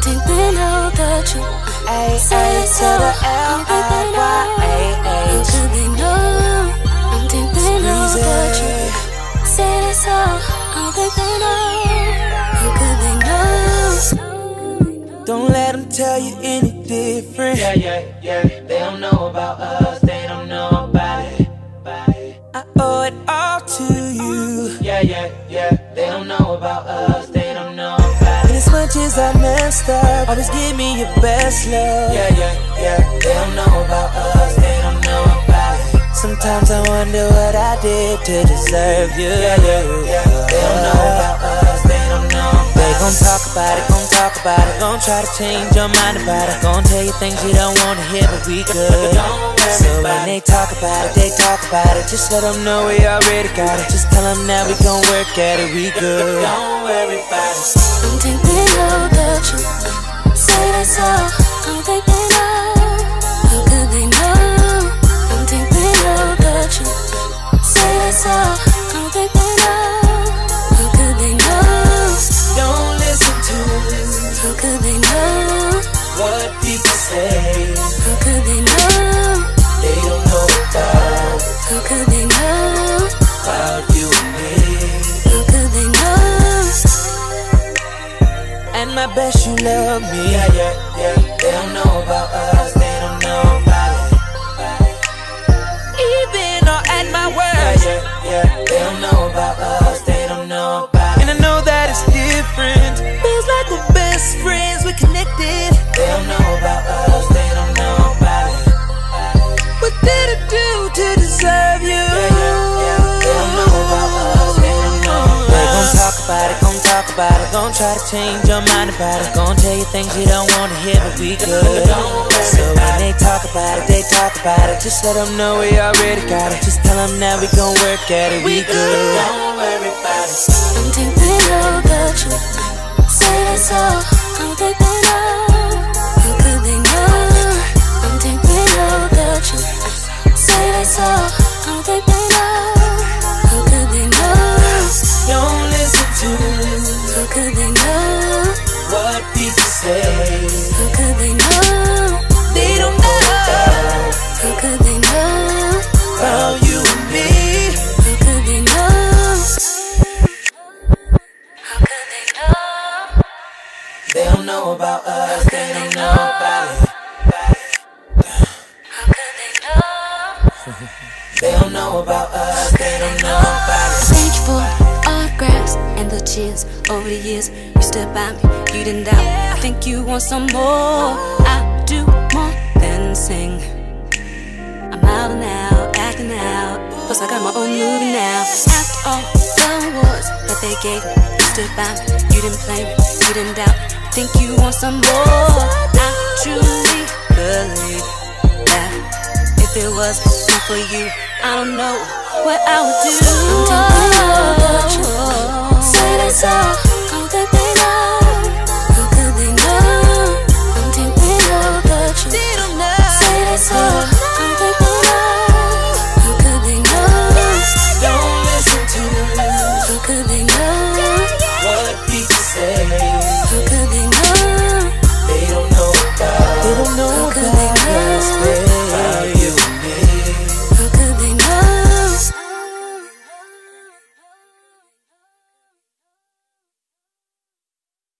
don't think they know the truth. A A to the L I uh, Y A H. How could they know? Don't think they know the truth. Say they so, don't think they know. How could they know? Don't let them tell you any different. Yeah, yeah, yeah. They don't know about us, they don't know about it. About it. I owe it all to you. Yeah, yeah, much as I messed up, always give me your best love. Yeah, yeah, yeah. They don't know about us, they don't know about it. Sometimes I wonder what I did to deserve you. Yeah, yeah, yeah. They don't know about us, they don't know about They gon' talk about it, gon' talk about it, gon' try to change your mind about it, gon' tell you things you don't wanna hear, but we good. So when they talk about it, they talk about it. Just let them know we already got it. Just tell them that we gon' work at it, we good. Don't worry about it. Don't think they know the truth. Say they so, don't think they know. How could they know? Don't think they know the truth. Say they so, don't think they know. How could they know? Don't listen to How could they know? what people say. How could they know? They don't know about, How could they And my best you love me. Yeah, yeah, yeah. They don't know about us, they don't know about it. Even or at my worst. Yeah, yeah, yeah. They don't know about us, about it, gon' try to change your mind about it, Gonna tell you things you don't wanna hear, but we good. So when they talk about it, they talk about it. Just let them know we already got it. Just tell them that we gon' work at it, we good. Don't worry about it. Don't think they know the truth. Say they so, don't think they know. How could they know? Don't think they know the truth. Say they so, They don't know about us, they don't know about it. They don't know about us, they don't know about it. Thank you for autographs and the cheers over the years. You stood by me, you didn't doubt. I think you want some more. I do more than sing. I'm out and out, acting out. Plus, I got my own movie now. After all the awards that they gave me, you stood by me, you didn't play me, you didn't doubt. Think you want some more. I truly believe that if it wasn't for you, I don't know what I would do. Oh, oh, oh. Say they so.